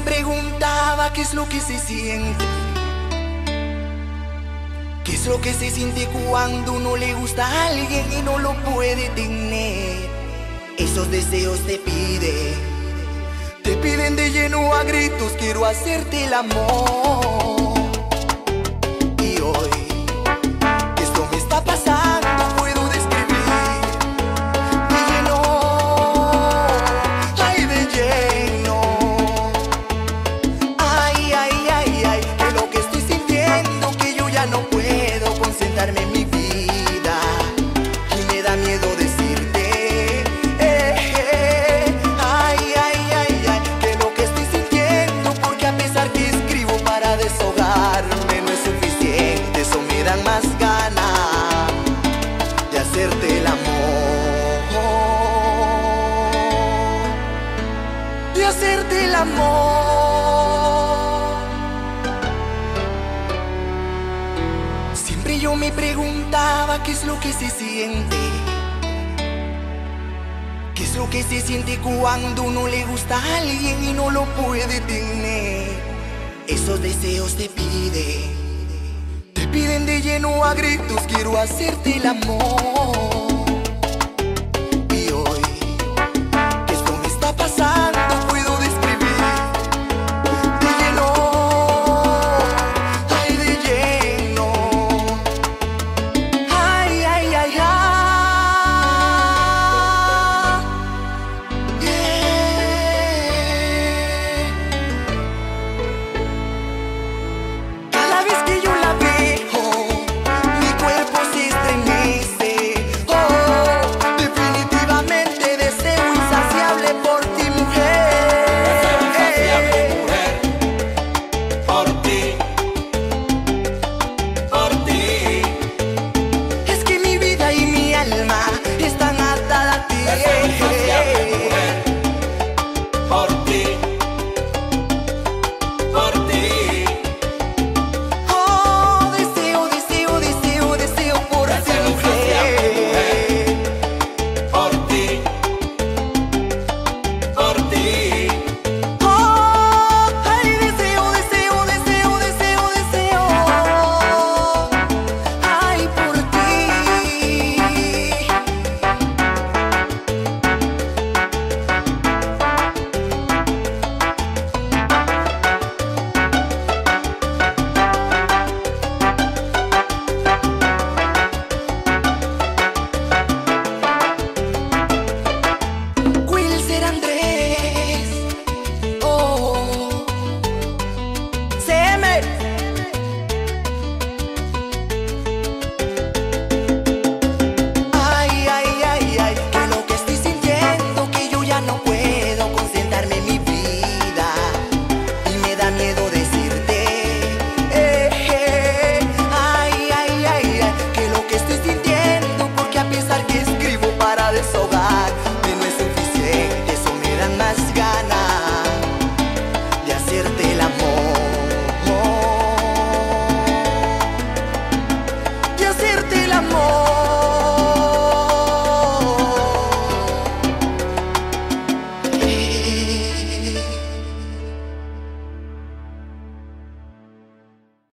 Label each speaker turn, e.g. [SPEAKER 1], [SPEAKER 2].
[SPEAKER 1] preguntaba qué es lo que se siente. ¿Qué es lo que se siente cuando uno le gusta a alguien y no lo puede tener? Esos deseos te piden, te piden de lleno a gritos, quiero hacerte el amor. Hacerte el amor. Siempre yo me preguntaba qué es lo que se siente. ¿Qué es lo que se siente cuando uno le gusta a alguien y no lo puede tener? Esos deseos te piden, te piden de lleno a gritos, quiero hacerte el amor.